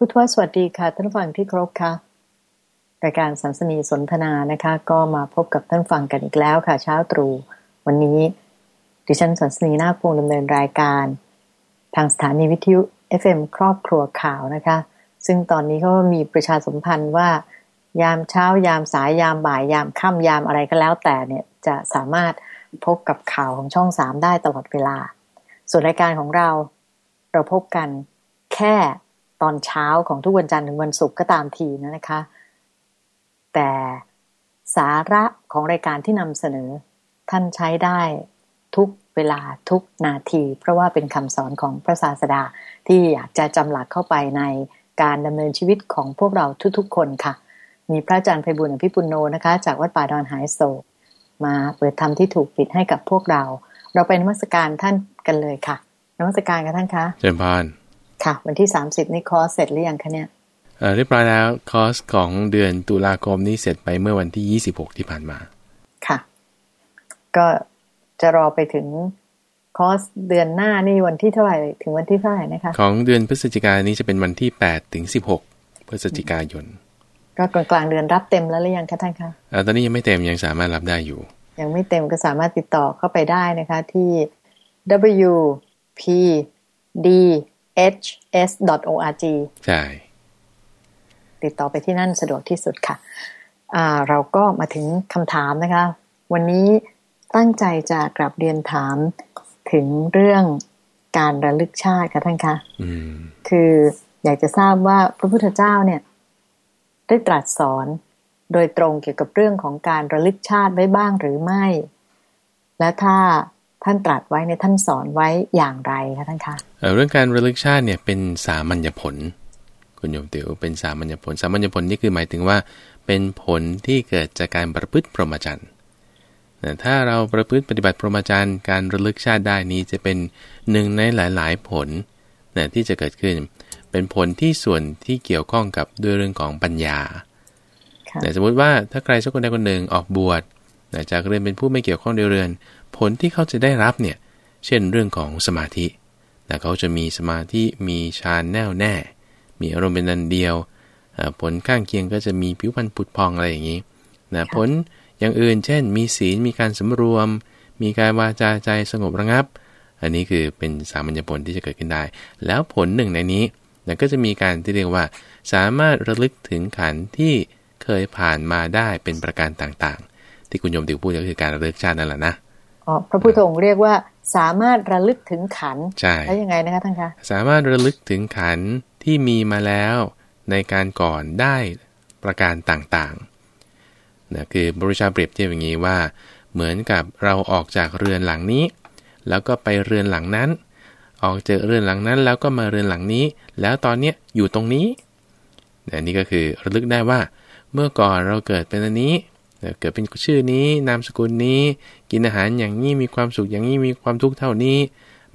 พุทธวสวัสดีค่ะ ท่านฟังที่ครบค่ะรายการสัมสนีสนทนานะคะ ก็มาพบกับท่านฟังกันอีกแล้วค่ะ เช้าตรู่วันนี้ดิฉันสัมสนีนาคพงดำเนินรายการ ทางสถานีวิทยุ FM ครอบครัวข่าวนะคะ ซึ่งตอนนี้ก็มีประชาสัมพันธ์ว่า ยามเช้ายามสายยามบ่ายยามค่ำยามอะไรก็แล้วแต่เนี่ยจะสามารถพบกับข่าวของช่องสามได้ตลอดเวลา ส่วนรายการของเราเราพบกันแค่ ตอนเช้าของทุกวันจันทร์ถึงวันศุกร์ก็ตามทีนะคะ แต่สาระของรายการที่นำเสนอ ท่านใช้ได้ทุกเวลาทุกนาที เพราะว่าเป็นคำสอนของพระศาสดาที่อยากจะจำหลักเข้าไปในการดำเนินชีวิตของพวกเราทุกๆ คนค่ะ มีพระอาจารย์ไพบุญอภิปุโนนะคะ จากวัดป่าดอนหายโศกมาเปิดธรรมที่ถูกปิดให้กับพวกเรา เราไปนมัสการท่านกันเลยค่ะนมัสการกันท่านคะเจริญพร ค่ะ วันที่สามสิบนี่คอร์สเสร็จหรือยังคะเนี่ยเอ่อเรียบร้อยแล้วคอร์สของเดือนตุลาคมนี้เสร็จไปเมื่อวันที่26ที่ผ่านมาค่ะ ก็จะรอไปถึงคอร์สเดือนหน้านี่วันที่เท่าไหร่ถึงวันที่เท่าไหร่นะคะ ของเดือนพฤศจิกายนนี้จะเป็นวันที่8ถึง16พฤศจิกายน ก็กลางกลางๆเดือนรับเต็มแล้วหรือยังคะท่านคะเอ่อตอนนี้ยังไม่เต็มยังสามารถรับได้อยู่ ยังไม่เต็มก็สามารถติดต่อเข้าไปได้นะคะที่ w p d h s org ใช่ ติดต่อไปที่นั่นสะดวกที่สุดค่ะอ่าเราก็มาถึงคำถามนะคะ วันนี้ตั้งใจจะกลับเรียนถามถึงเรื่องการระลึกชาติค่ะท่านคะอืมคืออยากจะทราบว่าพระพุทธเจ้าเนี่ย ได้ตรัสสอนโดยตรงเกี่ยวกับเรื่องของการระลึกชาติไว้บ้างหรือไม่ และถ้า ท่านตรัสไว้เนี่ยท่านสอนไว้อย่างไรคะท่านคะเอ่อเรื่องการระลึกชาติเนี่ยเป็นสามัญญผล คุณโยมติวเป็นสามัญญผล สามัญญผลนี่คือหมายถึงว่า เป็นผลที่เกิดจากการประพฤติพรหมจรรย์นะถ้าเราประพฤติปฏิบัติพรหมจรรย์การระลึกชาติได้นี้จะเป็นหนึ่งในหลาย ๆ ผลนะที่จะเกิดขึ้น เป็นผลที่ส่วนที่เกี่ยวข้องกับด้วยเรื่องของปัญญาค่ะแต่สมมุติว่าถ้าใครสักคนใดคนหนึ่งออกบวชนะจากเรือนเป็นผู้ไม่เกี่ยวข้องในเรือน ผลที่เขาจะได้รับเนี่ย เช่นเรื่องของสมาธินะเขาจะมีสมาธิมีฌานแน่วแน่ มีอารมณ์เป็นนันเดียวอ่าผลข้างเคียงก็จะมีผิวพรรณผุดพองอะไรอย่างนี้นะผลอย่างอื่น เช่น มีศีลมีการสำรวม มีการวาจาใจสงบระงับ อันนี้คือเป็นสามัญญผลที่จะเกิดขึ้นได้ แล้วผลหนึ่งในนี้นะก็จะมีการที่เรียกว่า สามารถระลึกถึงขันธ์ที่เคยผ่านมาได้เป็นประการต่างๆ ที่คุณโยมติวพูดก็คือการระลึกชาตินั่นแหละนะอ๋อ พระพุทธองค์เรียกว่าสามารถระลึกถึงขันธ์ใช่แล้วยังไงนะคะท่านคะสามารถระลึกถึงขันธ์ที่มีมาแล้วในการก่อนได้ประการต่างๆนะคือบริชาเปรียบเทียบอย่างนี้ว่า เหมือนกับเราออกจากเรือนหลังนี้ แล้วก็ไปเรือนหลังนั้น ออกจากเรือนหลังนั้น แล้วก็มาเรือนหลังนี้ แล้วตอนเนี้ยอยู่ตรงนี้อันนี้ก็คือระลึกได้ว่า เมื่อก่อนเราเกิดเป็นอันนี้ เกิดเป็นชื่อนี้นามสกุลนี้ กินอาหารอย่างนี้มีความสุขอย่างนี้มีความทุกข์เท่านี้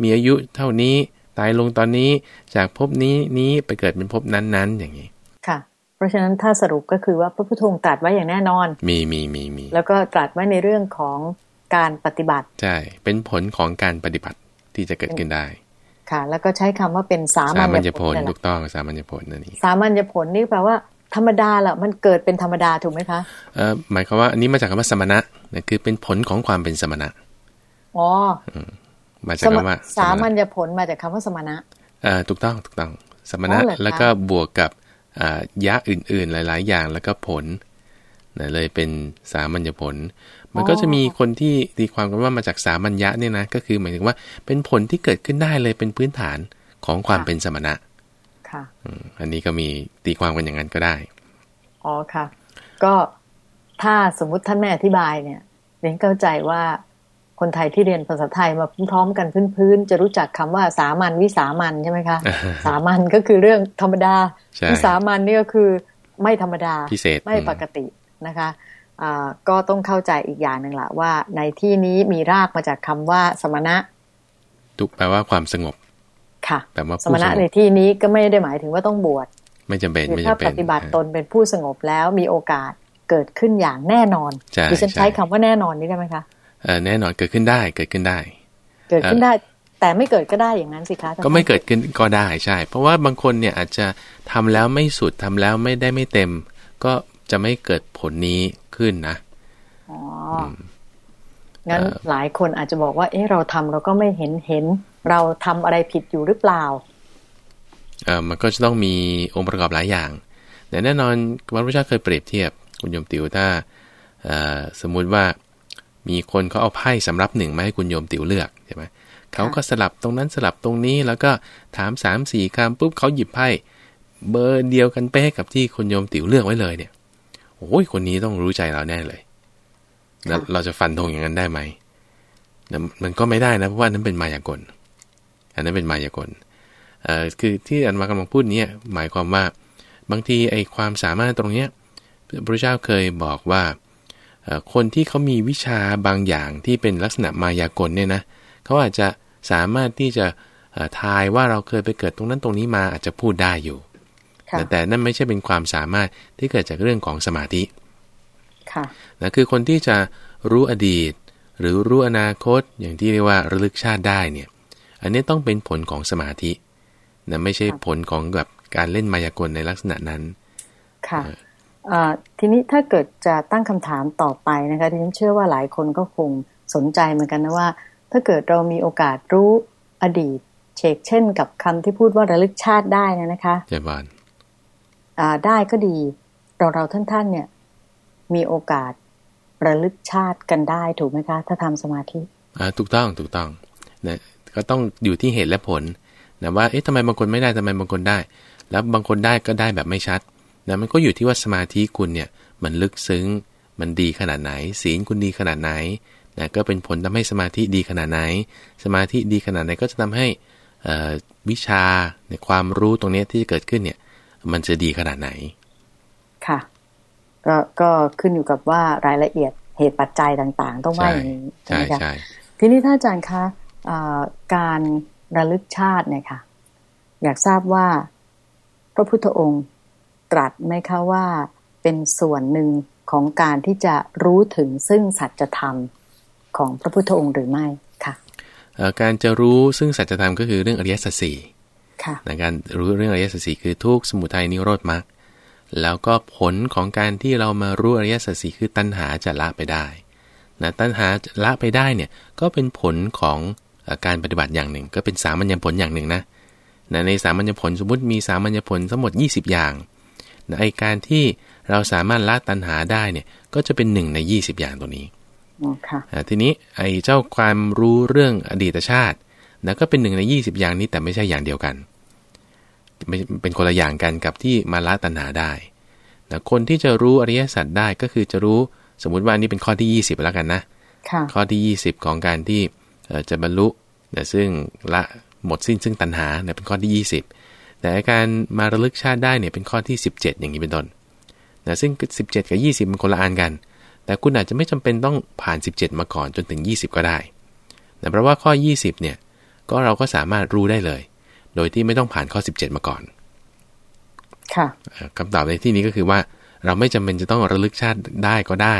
มีอายุเท่านี้ตายลงตอนนี้จากภพนี้นี้ไปเกิดเป็นภพนั้นๆ อย่างนี้ ค่ะ เพราะฉะนั้นถ้าสรุปก็คือว่าพระพุทธองค์ตรัสไว้อย่างแน่นอน มีมีมีมีแล้วก็ตรัสไว้ในเรื่องของการปฏิบัติ ใช่ เป็นผลของการปฏิบัติที่จะเกิดขึ้นได้ ค่ะ แล้วก็ใช้คำว่าเป็นสาสามัมัญญญผผลลนั่นแหถูละกต้องสามัญญผลนั่นนี่สามัญผลนี่แปลว่า ธรรมดาแหละมันเกิดเป็นธรรมดาถูกไหมคะเอ่อหมายความว่าอันนี้มาจากคำว่าสมณะนะคือเป็นผลของความเป็นสมณะอ๋อมาจากสมคำว่า สามัณะญผลมาจากคำว่าสมณะเอ่อถูกต้องถูกต้อง สมณะอ๋อเหรอคะแล้วก็บวกกับอ่ายะอื่น ๆ หลาย ๆ อย่างแล้วก็ผลนะเลยเป็นสามัญญผล มันก็จะมีคนที่ตีความกันว่ามาจากสามัญญะเนี่ยนะก็คือหมายถึงว่าเป็นผลที่เกิดขึ้นได้เลยเป็นพื้นฐานของความเป็นสมณะ ค่ะอืมอันนี้ก็มีตีความกันอย่างนั้นก็ได้ อ๋อค่ะ ก็ถ้าสมมุติท่านไม่อธิบายเนี่ยเรียนเข้าใจว่าคนไทยที่เรียนภาษาไทยมาพร้อมๆกันพื้นๆจะรู้จักคำว่าสามัญวิสามัญใช่ไหมคะสามัญก็คือเรื่องธรรมดาใช่วิสามัญนี่ก็คือไม่ธรรมดาพิเศษไม่อืมปกตินะคะอ่าก็ต้องเข้าใจอีกอย่างหนึ่งละว่า ในที่นี้มีรากมาจากคำว่าสมณะ ทุกแปลว่าความสงบ ค่ะแปลว่าสผู้มสณะงในบที่นี้ก็ไม่ได้หมายถึงว่าต้องบวชไม่จำเป็นคือไม่ถ้าจำเป็นปฏิบัติตนเป็นผู้สงบแล้วมีโอกาสเกิดขึ้นอย่างแน่นอนใช่ดิฉันใช่ใช้คำว่าแน่นอนนี่ได้ไหมคะเออแน่นอนเกิดขึ้นได้เกิดขึ้นได้ เกิดขึ้นได้ แต่ไม่เกิดก็ได้อย่างนั้นสิคะท่านก็ไม่เกิดขึ้นก็ได้ใช่ เพราะว่าบางคนเนี่ยอาจจะทำแล้วไม่สุดทำแล้วไม่ได้ไม่เต็ม ก็จะไม่เกิดผลนี้ขึ้นนะอ๋ออ งั้นหลายคนอาจจะบอกว่า เอ๊ะเราทำเราก็ไม่เห็นเห็น เราทำอะไรผิดอยู่หรือเปล่าเออมันก็จะต้องมีองค์ประกอบหลายอย่าง แต่แน่นอนพระพุทธเจ้าเคยเปรียบเทียบคุณโยมติวถ้าเอ่อสมมุติว่ามีคนเขาเอาไพ่สำรับหนึ่งมาให้คุณโยมติวเลือกใช่ไหมเขาก็สลับตรงนั้นสลับตรงนี้แล้วก็ถามสามสี่คำปุ๊บเขาหยิบไพ่เบอร์เดียวกันเป๊ะกับที่คุณโยมติวเลือกไว้เลยเนี่ยโอ้ยคนนี้ต้องรู้ใจเราแน่เลย แล้วเราจะฟันธงอย่างนั้นได้ไหมแต่มันก็ไม่ได้นะเพราะว่านั้นเป็นมายากล อันนั้นเป็นมายากลเอ่อคือที่อันมากำลังพูดเนี่ยหมายความว่าบางทีไอ้ความสามารถตรงเนี้ยพระเจ้าเคยบอกว่าเอ่อคนที่เขามีวิชาบางอย่างที่เป็นลักษณะมายากลเนี่ยนะเขาอาจจะสามารถที่จะเอ่อทายว่าเราเคยไปเกิดตรงนั้นตรงนี้มาอาจจะพูดได้อยู่ค่ะแต่แต่นั่นไม่ใช่เป็นความสามารถที่เกิดจากเรื่องของสมาธิ ค่ะนะคือคนที่จะรู้อดีต หรือรู้อนาคตอย่างที่เรียกว่าระลึกชาติได้เนี่ย อันนี้ต้องเป็นผลของสมาธินะไม่ใช่ผลของแบบการเล่นมายากลในลักษณะนั้น ค่ะเอ่อทีนี้ถ้าเกิดจะตั้งคำถามต่อไปนะคะดิฉันเชื่อว่าหลายคนก็คงสนใจเหมือนกันนะว่า ถ้าเกิดเรามีโอกาสรู้อดีตเชกเช่น กับคำที่พูดว่าระลึกชาติได้นะนะคะเจบานอ่าได้ก็ดีเราเราท่านท่านๆเนี่ย มีโอกาสระลึกชาติกันได้ถูกไหมคะ ถ้าทำสมาธิอ่าถูกต้องถูกต้องนะก็ต้องอยู่ที่เหตุและผลนะว่าเอ๊ะทำไมบางคนไม่ได้ทำไมบางคนได้ แล้วบางคนได้ก็ได้แบบไม่ชัดนะมันก็อยู่ที่ว่าสมาธิคุณเนี่ยมันลึกซึ้ง มันดีขนาดไหน ศีลคุณดีขนาดไหนนะก็เป็นผลทำให้สมาธิดีขนาดไหน สมาธิดีขนาดไหนก็จะทำให้เอ่อวิชาในความรู้ตรงเนี้ยที่จะเกิดขึ้นเนี่ย มันจะดีขนาดไหน ค่ะ ก็ก็ขึ้นอยู่กับว่ารายละเอียดเหตุปัจจัยต่างๆ ต้องว่าอย่างนี้ใช่ใช่ไหมคะใช่ทีนี้ถ้าอาจารย์คะอ่าการระลึกชาติเนี่ยค่ะ อยากทราบว่าพระพุทธองค์ตรัสไหมคะว่าเป็นส่วนหนึ่งของการที่จะรู้ถึงซึ่งสัจธรรมของพระพุทธองค์หรือไม่ค่ะเอ่อการจะรู้ซึ่งสัจธรรมก็คือเรื่องอริยสัจสี่ค่ะในการรู้เรื่องอริยสัจสี่คือทุกข์สมุทัยนิโรธมรรค แล้วก็ผลของการที่เรามารู้อริยสัจสี่คือตัณหาจะละไปได้นะตัณหาละไปได้เนี่ยก็เป็นผลของเอ่อการปฏิบัติอย่างหนึ่ง ก็เป็นสามัญญผลอย่างหนึ่งนะนะในสามัญญผลสมมติมีสามัญญผลทั้งหมด 20 อย่างนะไอการที่เราสามารถละตัณหาได้เนี่ยก็จะเป็นหนึ่งใน 20 อย่างตัวนี้อ๋อค่ะอ่าทีนี้ไอ้เจ้าความรู้เรื่องอดีตชาตินะก็เป็นหนึ่งใน 20 อย่างนี้แต่ไม่ใช่อย่างเดียวกันไม่ เป็นคนละอย่างกันกับที่มาละตัณหาได้นะคนที่จะรู้อริยสัจได้ก็คือจะรู้สมมุติว่าอันนี้เป็นข้อที่ 20 แล้วกันนะค่ะข้อที่ 20 ของการที่เอ่อจะบรรลุนะซึ่งละหมดสิ้นซึ่งตัณหาเนี่ยเป็นข้อที่ 20 แต่การมาระลึกชาติได้เนี่ยเป็นข้อที่ 17 อย่างนี้เป็นต้นนะซึ่ง 17 กับ 20 มันคนละอันกัน แต่คุณอาจจะไม่จำเป็นต้องผ่าน 17 มาก่อนจนถึง 20 ก็ได้นะเพราะว่าข้อ 20 เนี่ยก็เราก็สามารถรู้ได้เลย โดยที่ไม่ต้องผ่านข้อ 17 มาก่อน ค่ะเอ่อคำตอบในที่นี้ก็คือว่า เราไม่จำเป็นจะต้องระลึกชาติได้ก็ได้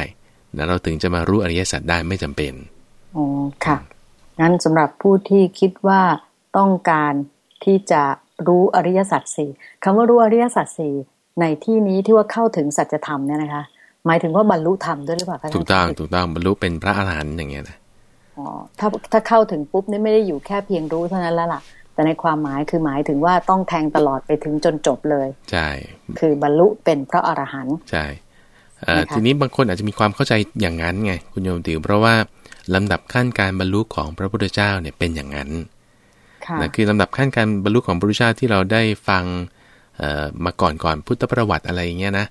นะเราถึงจะมารู้อริยสัจได้ไม่จำเป็นอ๋อค่ะ งั้นสำหรับผู้ที่คิดว่าต้องการที่จะรู้อริยสัจสี่คำว่ารู้อริยสัจสี่ในที่นี้ที่ว่าเข้าถึงสัจธรรมเนี่ยนะคะ หมายถึงว่าบรรลุธรรมด้วยหรือเปล่าคะถูกต้องท่านถูกต้องบรรลุเป็นพระอรหันต์อย่างเงี้ยนะอ๋อถ้าถ้าเข้าถึงปุ๊บนี่ไม่ได้อยู่แค่เพียงรู้เท่านั้นแล้วล่ะ แต่ในความหมายคือหมายถึงว่าต้องแทงตลอดไปถึงจนจบเลยใช่คือบรรลุเป็นพระอรหันต์ใช่เอ่อนะคะทีนี้บางคนอาจจะมีความเข้าใจอย่างนั้นไงคุณโยมติวเพราะว่าลำดับขั้นการบรรลุของพระพุทธเจ้าเนี่ยเป็นอย่างนั้นค่ะนะคือลำดับขั้นการบรรลุของพระพุทธเจ้าที่เราได้ฟังเอ่อมาก่อนก่อนพุทธประวัติอะไรอย่างเงี้ยนะ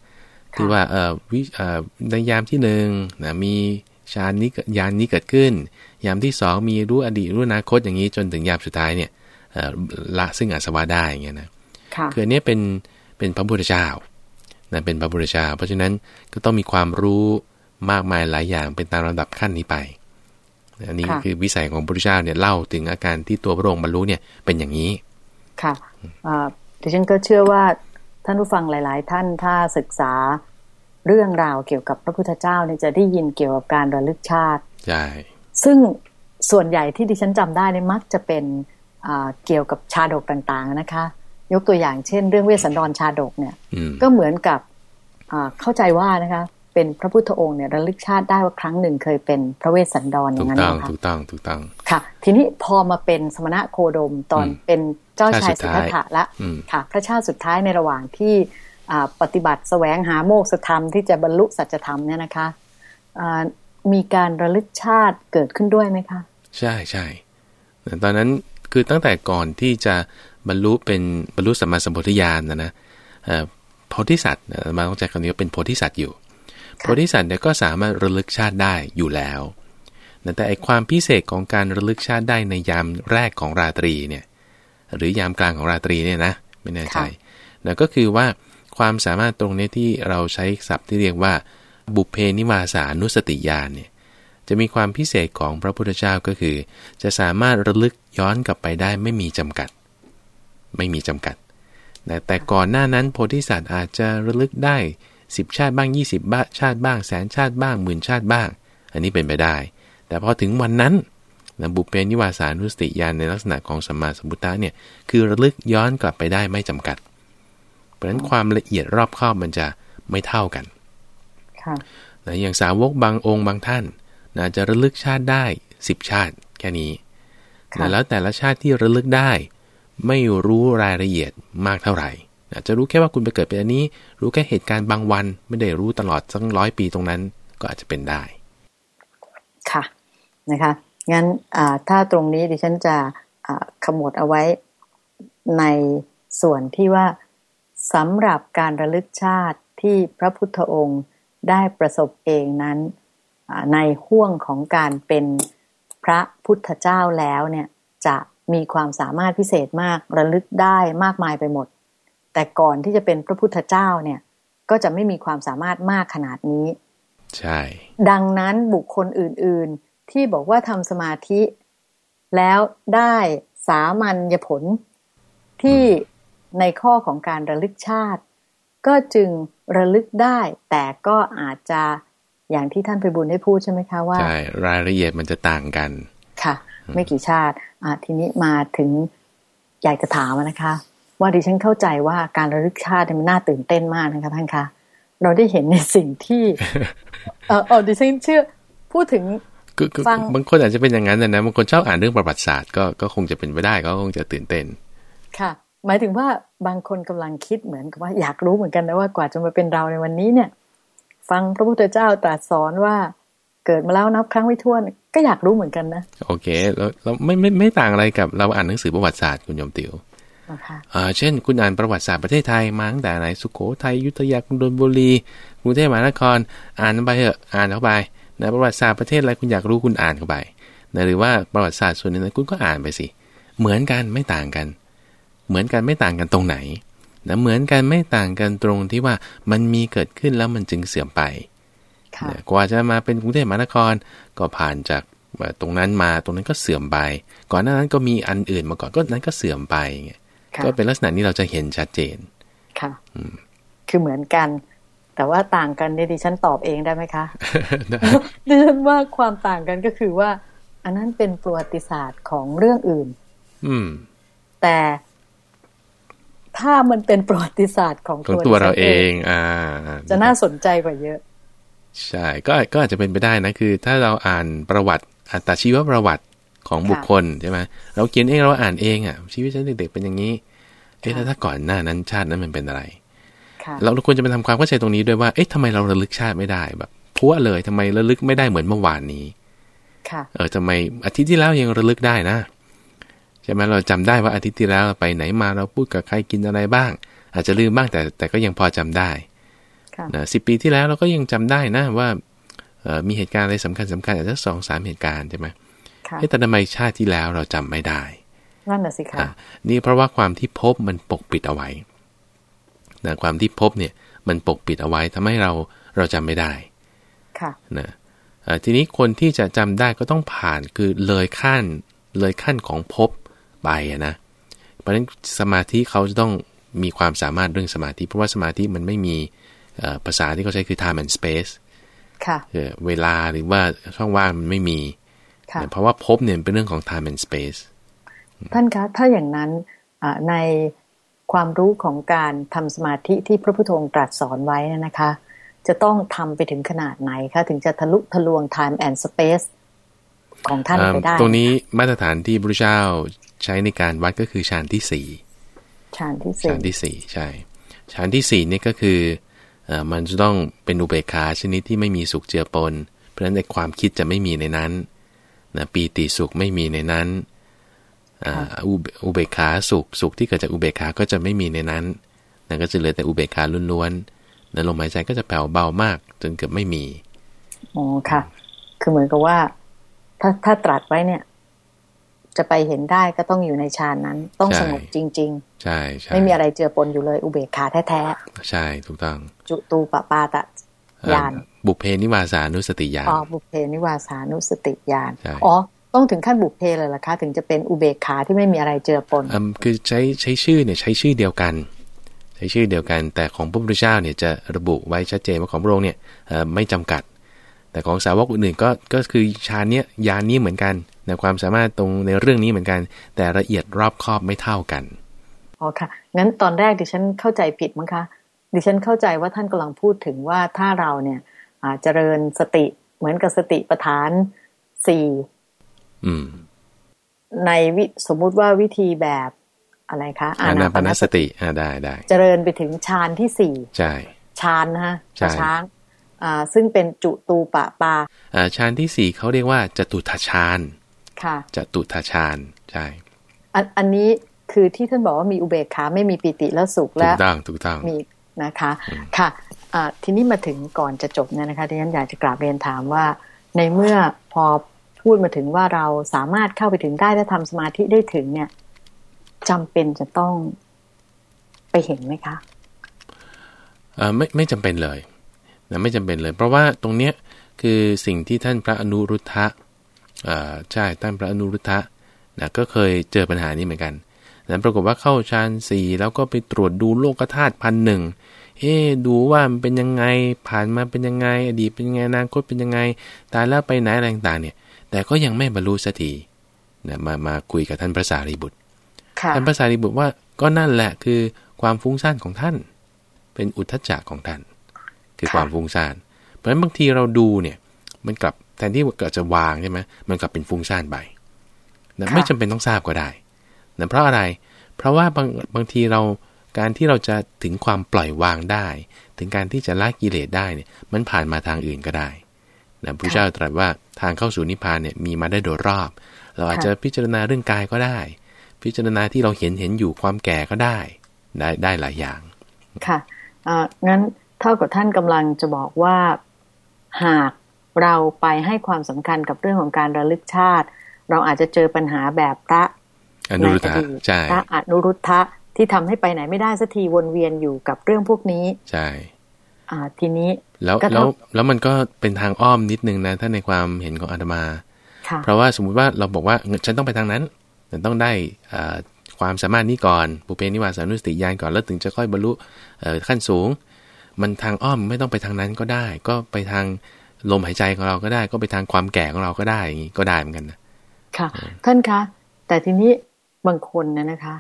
คือว่าเอ่อวิเอ่อในยามที่หนึ่งนะมีฌานนี้ยานนี้เกิดขึ้น ยามที่สองมีรู้อดีตรู้อนาคตอย่างนี้จนถึงยามสุดท้ายเนี่ยเอ่อ ละซึ่งอาสวะได้อย่างเงี้ยนะค่ะคืออันเนี้ยเป็นเป็นพระพุทธเจ้านะเป็นพระพุทธเจ้า เพราะฉะนั้นก็ต้องมีความรู้มากมายหลายอย่างเป็นตามลำดับขั้นนี้ไป อันนี้ค่ะคือวิสัยของพระพุทธเจ้าเนี่ยเล่าถึงอาการที่ตัวพระองค์บรรลุเนี่ยเป็นอย่างนี้ ค่ะอ่าดิฉันก็เชื่อว่าท่านผู้ฟังหลาย ๆ ท่านถ้าศึกษาเรื่องราวเกี่ยวกับพระพุทธเจ้าเนี่ยจะได้ยินเกี่ยวกับการระลึกชาติ ใช่ ซึ่งส่วนใหญ่ที่ดิฉันจำได้เนี่ยมักจะเป็น เกี่ยวกับชาดกต่างๆนะคะ ยกตัวอย่างเช่น เรื่องเวสสันดรชาดกเนี่ย ก็เหมือนกับเข้าใจว่านะคะ เป็นพระพุทธองค์เนี่ยระลึกชาติได้ว่าครั้งหนึ่งเคยเป็นพระเวสสันดรอย่างนั้นนะคะถูกต้องถูกต้องค่ะ ทีนี้พอมาเป็นสมณะโคดมตอนเป็นเจ้าชายสิทธัตถะละค่ะ พระชาติสุดท้ายในระหว่างที่ปฏิบัติแสวงหาโมกษธรรมที่จะบรรลุสัจธรรมเนี่ยนะคะมีการระลึกชาติเกิดขึ้นด้วยไหมคะ ใช่ใช่ตอนนั้น คือตั้งแต่ก่อนที่จะบรรลุเป็นบรรลุสัมมาสัมพุทธญาณนะนะโพธิสัตว์มาต้องใจคำนี้ว่าเป็นโพธิสัตว์อยู่ โพธิสัตว์เนี่ยก็สามารถระลึกชาติได้อยู่แล้วแต่ไอความพิเศษของการระลึกชาติได้ในยามแรกของราตรีเนี่ยหรือยามกลางของราตรีเนี่ยนะไม่แน่ใจนั่นก็คือว่าความสามารถตรงนี้ที่เราใช้ศัพท์ที่เรียกว่าบุพเพนิวาสานุสติญาณเนี่ย จะมีความพิเศษของพระพุทธเจ้าก็คือ จะสามารถระลึกย้อนกลับไปได้ไม่มีจำกัด ไม่มีจำกัดแต่แต่ก่อนหน้านั้นโพธิสัตว์อาจจะระลึกได้ 10 ชาติบ้าง 20บ้าชาติบ้างแสนชาติบ้างหมื่นชาติบ้าง อันนี้เป็นไปได้ แต่พอถึงวันนั้นนะบุพเพนิวาสานุสติญาณในลักษณะของสัมมาสัมพุทธะเนี่ยคือระลึกย้อนกลับไปได้ไม่จำกัด เพราะฉะนั้นความละเอียดรอบคอบมันจะไม่เท่ากันค่ะอย่างสาวกบางองค์บางท่าน นะจะระลึกชาติได้ 10 ชาติแค่นี้นะแล้วแต่ละชาติที่ระลึกได้ ไม่รู้รายละเอียดมากเท่าไหร่จะรู้แค่ว่าคุณไปเกิดเป็นอันนี้ รู้แค่เหตุการณ์บางวัน ไม่ได้รู้ตลอดสักร้อยปีตรงนั้นก็อาจจะเป็นได้ ค่ะนะคะงั้นถ้าตรงนี้ดิฉันจะขมวดเอาไว้ในส่วนที่ว่าสำหรับการระลึกชาติที่พระพุทธองค์ได้ประสบเองนั้น ในห่วงของการเป็นพระพุทธเจ้าแล้วเนี่ยจะมีความสามารถพิเศษมากระลึกได้มากมายไปหมด แต่ก่อนที่จะเป็นพระพุทธเจ้าเนี่ยก็จะไม่มีความสามารถมากขนาดนี้ ใช่ ดังนั้นบุคคลอื่น ๆ ที่บอกว่าทำสมาธิ แล้วได้สามัญญผลที่ในข้อของการระลึกชาติ ก็จึงระลึกได้ แต่ก็อาจจะ อย่างที่ท่านไปบุญได้พูดใช่ไหมคะว่าใช่รายละเอียดมันจะต่างกัน ค่ะ ไม่กี่ชาติอ่าทีนี้มาถึงอยากจะถามนะคะ ว่าดิฉันเข้าใจว่าการระลึกชาติมันน่าตื่นเต้นมากนะคะท่านคะเราได้เห็นในสิ่งที่เออเออดิฉันเชื่อพูดถึงฟังบางคนอาจจะเป็นอย่างนั้นนะบางคนชอบอ่านเรื่องประวัติศาสตร์ก็ก็คงจะเป็นไปได้ก็คงจะตื่นเต้น ค่ะ หมายถึงว่าบางคนกำลังคิดเหมือนกับว่าอยากรู้เหมือนกันนะว่ากว่าจะมาเป็นเราในวันนี้เนี่ย ฟังพระพุทธเจ้าตรัสสอนว่าเกิดมาแล้วนับครั้งไม่ถ้วน ก็อยากรู้เหมือนกันนะโอเคแล้วเราไม่ไม่ไม่ต่างอะไรกับเราอ่านหนังสือประวัติศาสตร์คุณยมติว๋วอ่าเช่น คุณอ่านประวัติศาสตร์ประเทศไทยมาตั้งแต่ไหนสุโขทัยยุทธยากรุงธนบุรีกรุงเทพมหานคร อ่านไปเถอะอ่านเข้าไปนะประวัติศาสตร์ประเทศอะไรคุณอยากรู้คุณอ่านเข้าไปนะหรือว่าประวัติศาสตร์ส่วนนึงคุณก็อ่านไปสิ เหมือนกันไม่ต่างกัน เหมือนกันไม่ต่างกันตรงไหน นะเหมือนกันไม่ต่างกันตรงที่ว่ามันมีเกิดขึ้นแล้วมันจึงเสื่อมไปกว่าจะมาเป็นกรุงเทพมหานครก็ผ่านจากตรงนั้นมาตรงนั้นก็เสื่อมไป ก่อนหน้านั้นก็มีอันอื่นมาก่อนก็นั้นก็เสื่อมไปก็เป็นลักษณะนี้เราจะเห็นชัดเจนค่ะคือเหมือนกัน แต่ว่าต่างกันในดิฉันตอบเองได้ไหมคะดิฉันว่าความต่างกันก็คือว่า อันนั้นเป็นประวัติศาสตร์ของเรื่องอื่น อืมแต่ ถ้ามันเป็นประวัติศาสตร์ของตัวเราเอง อ่า จะน่าสนใจกว่าเยอะ ใช่ ก็ก็อาจจะเป็นไปได้นะคือ ถ้าเราอ่านประวัติอัตชีวประวัติของบุคคลใช่ไหมเราเขียนเองเราอ่านเองอะชีวิตฉันเด็กๆเป็นอย่างนี้เอ๊ะถ้าก่อนหน้านั้นชาตินั้นมันเป็นอะไรเราควรจะไปทำความเข้าใจตรงนี้ด้วยว่า เอ๊ะทำไมเราระลึกชาติไม่ได้แบบพัวเลยทำไมระลึกไม่ได้เหมือนเมื่อวานนี้เออทำไมอาทิตย์ที่แล้วยังระลึกได้นะ ใช่ไหมเราจำได้ว่าอาทิตย์ที่แล้วไปไหนมาเราพูดกับใครกินอะไรบ้าง อาจจะลืมบ้างแต่แต่ก็ยังพอจำได้นะสิปีที่แล้วเราก็ยังจำได้นะว่ามีเหตุการณ์อะไรสำคัญสำคัญอาจจะสองสามเหตุการณ์ใช่ไหมแต่ทำไมชาติที่แล้วเราจำไม่ได้นั่นน่ะสิค่ะนี่เพราะว่าความที่พบมันปกปิดเอาไว้นะความที่พบเนี่ยมันปกปิดเอาไว้ทำให้เราเราจำไม่ได้ ค่ะนะทีนี้คนที่จะจำได้ก็ต้องผ่านคือเลยขั้นเลยขั้นของพบ ไปนะ เพราะฉะนั้นสมาธิเขาจะต้องมีความสามารถเรื่องสมาธิ เพราะว่าสมาธิมันไม่มีภาษาที่เขาใช้คือ time and space ค่ะเวลาหรือว่าช่องว่างมันไม่มีค่ะเพราะว่าภพเนี่ยเป็นเรื่องของ time and space ท่านคะถ้าอย่างนั้นอ่าในความรู้ของการทำสมาธิที่พระพุทธองค์ตรัสสอนไว้นะคะ จะต้องทำไปถึงขนาดไหนคะถึงจะทะลุทะลวง time and space ของท่านไปได้ ตรงนี้มาตรฐานที่พระเจ้า ใช้ในการวัดก็คือฌานที่สี่ฌานที่ฌานสี่ที่สี่ใช่ฌานที่สี่นี่ก็คือเอ่อมันจะต้องเป็นอุเบกขาชนิดที่ไม่มีสุขเจือปน เพราะฉะนั้นในความคิดจะไม่มีในนั้นนะปีติสุขไม่มีในนั้นอ่าอุเบอุเบกขาสุขสุขที่เกิดจากอุเบกขาก็จะไม่มีในนั้นนั่นก็จะเหลือแต่อุเบกขาล้วนๆแล้วลมหายใจก็จะแผ่วเบามาก จนเกือบไม่มีอ๋อค่ะ คือเหมือนกับว่า ถ้าถ้าตรัสไว้เนี่ย จะไปเห็นได้ก็ต้องอยู่ในฌานนั้น ต้องใช่สงบจริงใช่ใช่ๆไม่มีอะไรเจือปนอยู่เลยอุเบกขาแท้ใช่ถูกต้องๆจุตูปปาตะญาณอ่าบุพเพนิวาสานุสติญาณอ๋อบุพเพนิวาสานุสติญาณใช่อ๋อต้องถึงขั้นบุพเพเลยเหรอคะถึงจะเป็นอุเบกขาที่ไม่มีอะไรเจือปนอืมคือใช้ใช้ชื่อเนี่ยใช้ชื่อเดียวกัน ใช้ชื่อเดียวกัน แต่ของพระพุทธเจ้าเนี่ยจะระบุไว้ชัดเจนว่าของพระองค์เนี่ยเอ่อไม่จำกัด แต่ของสาวกอื่นๆก็ก็คือฌานเนี้ยยานนี้เหมือนกัน ในความสามารถตรงในเรื่องนี้เหมือนกัน แต่ละเอียดรอบคอบไม่เท่ากันอ๋อค่ะงั้นตอนแรกดิฉันเข้าใจผิดมั้งคะดิฉันเข้าใจว่าท่านกำลังพูดถึงว่าถ้าเราเนี่ยอ่าเจริญสติเหมือนกับสติปัฏฐานสี่อืมในวิสมมุติว่าวิธีแบบอะไรคะอานาปานสติอ่าได้ได้เจริญไปถึงฌานที่สี่ใช่ฌานนะฮะใช่ช้างอ่าซึ่งเป็นจุตูปะปาอ่าฌานที่สี่เขาเรียกว่าจตุทฌาน ค่ะจตุทฌานใช่อันอันนี้คือที่ท่านบอกว่ามีอุเบกขาไม่มีปิติและสุขถูและกต้องถูกต้องมีนะคะ ค่ะอ่าทีนี้มาถึงก่อนจะจบเนี่ยนะคะที่ฉันอยากจะกราบเรียนถามว่า ในเมื่อพอพูดมาถึงว่าเราสามารถเข้าไปถึงได้และทำสมาธิได้ถึงเนี่ยจำเป็นจะต้องไปเห็นไหมคะเอ่อไม่ไม่จำเป็นเลยนะไม่จำเป็นเลย เพราะว่าตรงเนี้ยคือสิ่งที่ท่านพระอนุรุทธะเอ่อ ใช่ท่านพระอนุรุทธะนะก็เคยเจอปัญหานี้เหมือนกันนั้นปรากฏว่าเข้าฌานสี่แล้วก็ไปตรวจดูโลกธาตุพันหนึ่งเอ๊ะดูว่ามันเป็นยังไงผ่านมาเป็นยังไง อดีตเป็นยังไงอนาคตเป็นยังไง ตายแล้วไปไหนอะไรต่างๆเนี่ย แต่ก็ยังไม่บรรลุสักทีนะมามาคุยกับท่านพระสารีบุตรค่ะท่านพระสารีบุตรว่าก็นั่นแหละคือความฟุ้งซ่านของท่าน เป็นอุทธัจจะของท่าน คือค่ะความฟุ้งซ่าน เพราะฉะนั้นบางทีเราดูเนี่ยมันกลับแทนที่เกิดจะวางใช่ไหมมันกลับเป็นฟุ้งซ่านไปนะไม่จำเป็นต้องทราบก็ได้นะเพราะอะไร เพราะว่าบางบางทีเราการที่เราจะถึงความปล่อยวางได้ ถึงการที่จะละกิเลสได้เนี่ยมันผ่านมาทางอื่นก็ได้นะพระเจ้าตรัสว่าทางเข้าสู่นิพพานเนี่ยมีมาได้โดยรอบ เราอาจจะพิจารณาเรื่องกายก็ได้ พิจารณาที่เราเห็นเห็นอยู่ความแก่ก็ได้ ได้ได้หลายอย่าง ค่ะอ่างั้นเท่ากับท่านกำลังจะบอกว่าหาก เราไปให้ความสำคัญกับเรื่องของการระลึกชาติ เราอาจจะเจอปัญหาแบบพระอนุรุทธะในอดีตใช่พระอนุรุทธะที่ทำให้ไปไหนไม่ได้สักทีวนเวียนอยู่กับเรื่องพวกนี้ ใช่อ่าทีนี้แล้วก็เท่าแล้วแล้วมันก็เป็นทางอ้อมนิดนึงนะ ถ้าในความเห็นของอาตมาค่ะเพราะว่าสมมุติว่าเราบอกว่าฉันต้องไปทางนั้นฉันต้องได้เอ่อความสามารถนี้ก่อนปุเพนิวาสานุสติญาณก่อนแล้วถึงจะค่อยบรรลุเอ่อขั้นสูง มันทางอ้อมไม่ต้องไปทางนั้นก็ได้ ก็ไปทาง ลมหายใจของเราก็ได้ ก็ไปทางความแก่ของเราก็ได้อย่างนี้ก็ได้เหมือนกันนะค่ะ ท่านคะ แต่ทีนี้บางคนนะนะคะ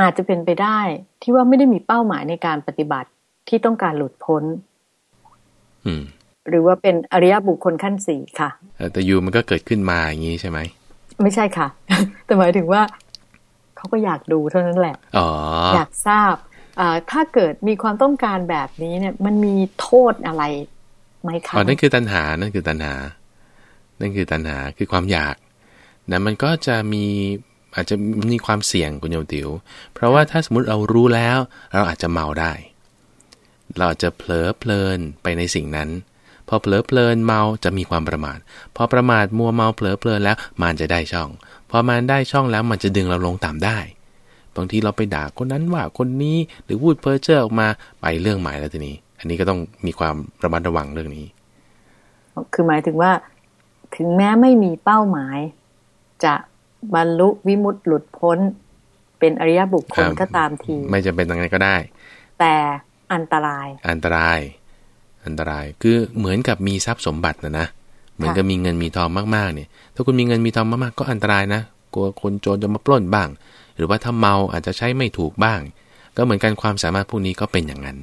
อาจจะเป็นไปได้ที่ว่าไม่ได้มีเป้าหมายในการปฏิบัติที่ต้องการหลุดพ้น อืม หรือว่าเป็นอริยบุคคลขั้นสี่ค่ะเอ่อแต่อยูมันก็เกิดขึ้นมาอย่างนี้ใช่ไหมไม่ใช่ค่ะ แต่หมายถึงว่าเขาก็อยากดูเท่านั้นแหละอ๋ออยากทราบอ่าถ้าเกิดมีความต้องการแบบนี้เนี่ย มันมีโทษอะไร ไหมคะอ๋อนั่นคือตัณหา นั่นคือตัณหา นั่นคือตัณหา คือความอยากนะมันก็จะมีอาจจะมีความเสี่ยงคุณโยมติว๋ว เพราะว่าถ้าสมมติเรารู้แล้ว เราอาจจะเมาได้ เราอาจจะเผลอเพลินไปในสิ่งนั้น พอเผลอเพลินเมาจะมีความประมาท พอประมาทมัวเมาเผลอเพลินแล้วมันจะได้ช่อง พอมันได้ช่องแล้วมันจะดึงเราลงต่ำได้ บางทีเราไปด่าคนนั้นว่าคนนี้หรือพูดเพ้อเจ้อออกมาไปเรื่องใหม่แล้วทีนี้ อันนี้ก็ต้องมีความระมัดระวังเรื่องนี้ คือหมายถึงว่า ถึงแม้ไม่มีเป้าหมาย จะบรรลุวิมุตติหลุดพ้น เป็นอริยบุคคลครับก็ตามที ไม่จำเป็นตรงนั้นก็ได้ แต่อันตราย อันตราย อันตรายคือเหมือนกับมีทรัพย์สมบัตินะนะเหมือนกับมีเงินมีทองมากๆเนี่ย ถ้าคุณมีเงินมีทองมากๆก็อันตรายนะกลัวคนโจรจะมาปล้นบ้าง หรือว่าถ้าเมาอาจจะใช้ไม่ถูกบ้าง ก็เหมือนกันความสามารถพวกนี้ก็เป็นอย่างนั้น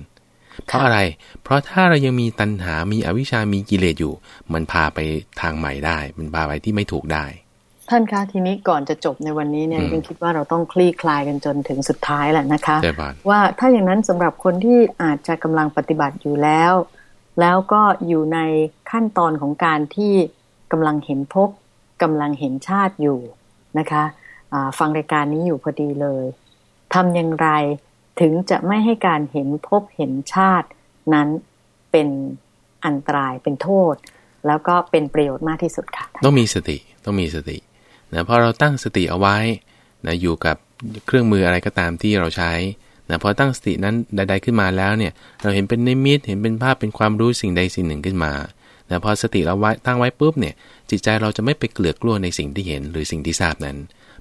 เพราะอะไร เพราะถ้าเรายังมีตัณหา มีอวิชา มีกิเลสอยู่ มันพาไปทางใหม่ได้ มันพาไปที่ไม่ถูกได้ ท่านคะทีนี้ก่อนจะจบในวันนี้เนี่ยยังคิดว่าเราต้องคลี่คลายกันจนถึงสุดท้ายแหละนะคะ ว่าถ้าอย่างนั้นสำหรับคนที่อาจจะกำลังปฏิบัติอยู่แล้ว แล้วก็อยู่ในขั้นตอนของการที่กำลังเห็นภพกำลังเห็นชาติอยู่นะคะฟังรายการนี้อยู่พอดีเลยทำอย่างไร ถึงจะไม่ให้การเห็นภพเห็นชาตินั้นเป็นอันตรายเป็นโทษ แล้วก็เป็นประโยชน์มากที่สุดค่ะ ต้องมีสติต้องมีสตินะพอเราตั้งสติเอาไว้นะอยู่กับเครื่องมืออะไรก็ตามที่เราใช้นะพอตั้งสตินั้นใด ๆขึ้นมาแล้วเนี่ย เราเห็นเป็นนิมิตเห็นเป็นภาพเป็นความรู้สิ่งใดสิ่งหนึ่งขึ้นมาแต่พอสติเราไว้ตั้งไว้ปุ๊บเนี่ย จิตใจเราจะไม่ไปเกลือกลัวในสิ่งที่เห็นหรือสิ่งที่ทราบนั้น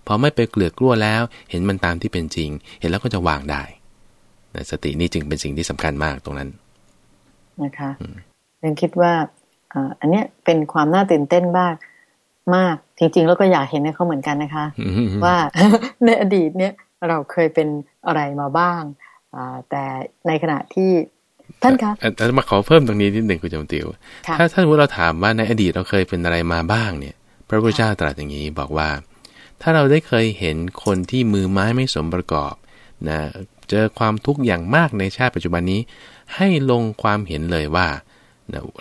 พอไม่ไปเกลือกลัวแล้ว เห็นมันตามที่เป็นจริง เห็นแล้วก็จะวางได้ สตินี่จึงเป็นสิ่งที่สำคัญมากตรงนั้นนะคะยังคิดว่าอันนี้เป็นความน่าตื่นเต้นมากมาก จริง ๆ แล้วก็อยากเห็นให้เขาเหมือนกันนะคะ ว่าในอดีตเนี่ยเราเคยเป็นอะไรมาบ้างแต่ในขณะที่ท่านคะอาจจะมาขอเพิ่มตรงนี้นิดหนึ่งคุณจำติวถ้าท่านว่าเราถามว่าในอดีตเราเคยเป็นอะไรมาบ้างเนี่ย พระพุทธเจ้าตรัสอย่างนี้บอกว่า ถ้าเราได้เคยเห็นคนที่มือไม้ไม่สมประกอบนะ เจอความทุกข์อย่างมากในชาติปัจจุบันนี้ ให้ลงความเห็นเลยว่า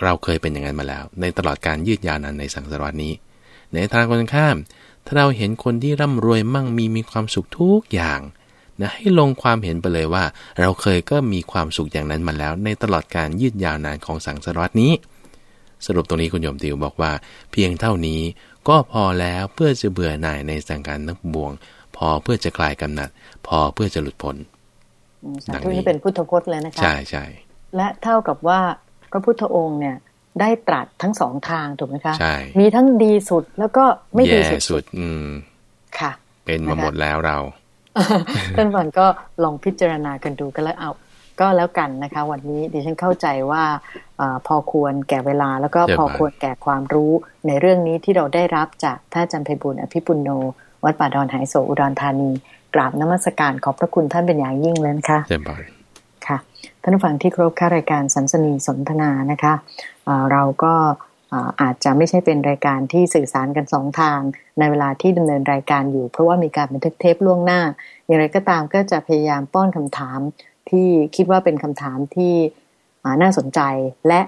เราเคยเป็นอย่างนั้นมาแล้ว ในตลอดการยืดยาวนานในสังสารวัตนี้ ในทางคนข้าม ถ้าเราเห็นคนที่ร่ำรวยมั่งมีมีความสุขทุกอย่างนะให้ลงความเห็นไปเลยว่า เราเคยก็มีความสุขอย่างนั้นมาแล้ว ในตลอดการยืดยาวนานของสังสารวัตนี้ สรุปตรงนี้คุณโยมติวบอกว่า เพียงเท่านี้ก็พอแล้วเพื่อจะเบื่อหน่ายในสังการนักบวง พอเพื่อจะคลายกำหนัด พอเพื่อจะหลุดพ้น ดังนี้เป็นพุทธพจน์เลยนะคะใช่ใช่และเท่ากับว่าพระพุทธองค์เนี่ย ได้ตรัสทั้งสองทางถูกไหมคะใช่มีทั้งดีสุดแล้วก็ไม่ดีสุดอืมค่ะ เป็นมาหมดแล้วเราท่านฟังก็ลองพิจารณากันดูกันแล้วเอาก็แล้วกันนะคะ วันนี้ดิฉันเข้าใจว่าอพอควรแก่เวลา แล้วก็พอควรแก่ความรู้ในเรื่องนี้ที่เราได้รับจากท่านจันเพบุญอภิปุโน วัดป่าดอนหายโศอุดรธานี กราบนมัสการขอบพระคุณท่านเป็นอย่างยิ่งเลยค่ะเจมบค่ะท่านผู้ฟังที่ครบค่ารายการสันสนีสนทนานะคะะเราก็อาจจะไม่ใช่เป็นรายการที่สื่อสารกันสองทาง ในเวลาที่ดำเนินรายการอยู่ เพราะว่ามีการบันทึกเทปล่วงหน้า อย่างไรก็ตามก็จะพยายามป้อนคำถามที่คิดว่าเป็นคำถามที่น่าสนใจและ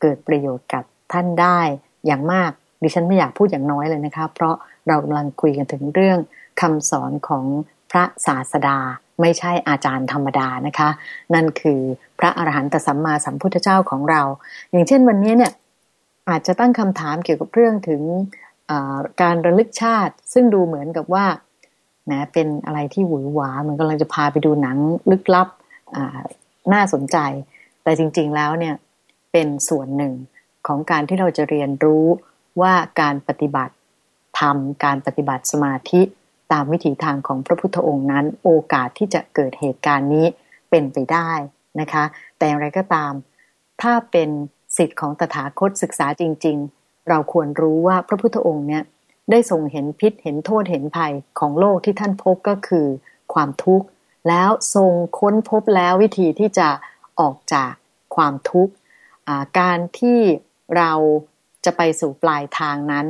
เกิดประโยชน์กับท่านได้อย่างมากดิฉันไม่อยากพูดอย่างน้อยเลยนะคะ เพราะเรากำลังคุยกันถึงเรื่องคำสอนของ พระศาสดาไม่ใช่อาจารย์ธรรมดานะคะ นั่นคือพระอรหันตสัมมาสัมพุทธเจ้าของเรา อย่างเช่นวันนี้เนี่ยอาจจะตั้งคำถามเกี่ยวกับเรื่องถึงการระลึกชาติ ซึ่งดูเหมือนกับว่าแม้เป็นอะไรที่หวือหวาเหมือนกำลังจะพาไปดูหนังลึกลับน่าสนใจ แต่จริง ๆแล้วเนี่ยเป็นส่วนหนึ่งของการที่เราจะเรียนรู้ว่าการปฏิบัติทำการปฏิบัติสมาธิ ตามวิถีทางของพระพุทธองค์นั้น โอกาสที่จะเกิดเหตุการณ์นี้เป็นไปได้นะคะ แต่อย่างไรก็ตาม ถ้าเป็นสิทธิ์ของตถาคตศึกษาจริง ๆ เราควรรู้ว่าพระพุทธองค์เนี่ยได้ทรงเห็นพิษเห็นโทษเห็นภัยของโลกที่ท่านพบก็คือความทุกข์ แล้วทรงค้นพบแล้ววิธีที่จะออกจากความทุกข์การที่เราจะไปสู่ปลายทางนั้น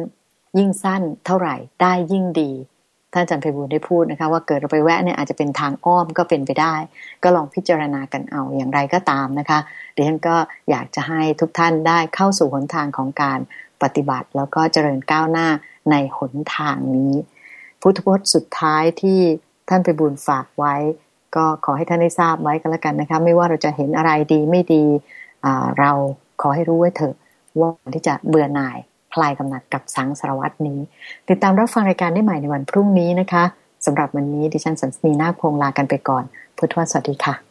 ยิ่งสั้นเท่าไหร่ได้ยิ่งดี ท่านอาจารย์ไพบูลได้พูดนะคะ ว่าเกิดเราไปแวะเนี่ยอาจจะเป็นทางอ้อมก็เป็นไปได้ ก็ลองพิจารณากันเอาอย่างไรก็ตามนะคะดิฉันก็อยากจะให้ทุกท่านได้เข้าสู่หนทางของการปฏิบัติ แล้วก็เจริญก้าวหน้าในหนทางนี้ พุทธพจน์สุดท้ายที่ท่านไปบุญฝากไว้ ก็ขอให้ท่านได้ทราบไว้กันแล้วกันนะคะ ไม่ว่าเราจะเห็นอะไรดีไม่ดีเราขอให้รู้ไว้เถอะว่าที่จะเบื่อหน่าย คลายกำหนัดกับสังสารวัตนี้ ติดตามรับฟังรายการได้ใหม่ในวันพรุ่งนี้นะคะสำหรับวันนี้ดิฉันสันสนีนาคพงลากันไปก่อน พุทธวสวัสดีค่ะ